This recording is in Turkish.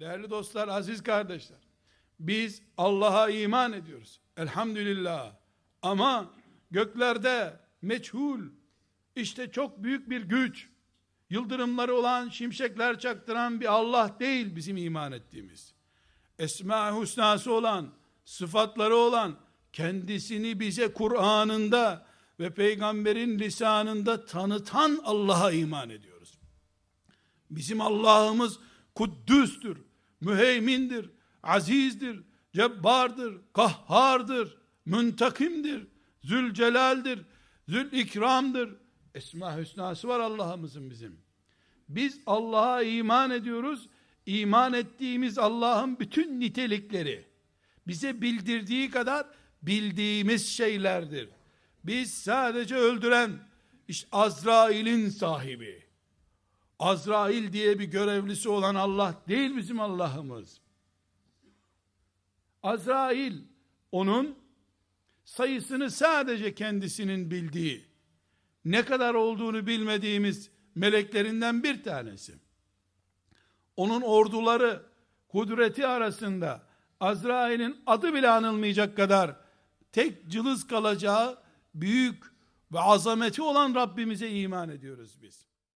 Değerli dostlar, aziz kardeşler. Biz Allah'a iman ediyoruz. Elhamdülillah. Ama göklerde meçhul, işte çok büyük bir güç, yıldırımları olan, şimşekler çaktıran bir Allah değil bizim iman ettiğimiz. Esma-i Hüsnası olan, sıfatları olan, kendisini bize Kur'an'ında ve peygamberin lisanında tanıtan Allah'a iman ediyoruz. Bizim Allah'ımız kuddüstür, müheymindir, azizdir, cebbardır, kahhardır, müntakimdir, zülcelaldir, zül ikramdır. Esma hüsnası var Allah'ımızın bizim. Biz Allah'a iman ediyoruz. İman ettiğimiz Allah'ın bütün nitelikleri bize bildirdiği kadar bildiğimiz şeylerdir. Biz sadece öldüren işte Azrail'in sahibi. Azrail diye bir görevlisi olan Allah değil bizim Allah'ımız. Azrail onun sayısını sadece kendisinin bildiği, ne kadar olduğunu bilmediğimiz meleklerinden bir tanesi. Onun orduları, kudreti arasında Azrail'in adı bile anılmayacak kadar tek cılız kalacağı büyük ve azameti olan Rabbimize iman ediyoruz biz.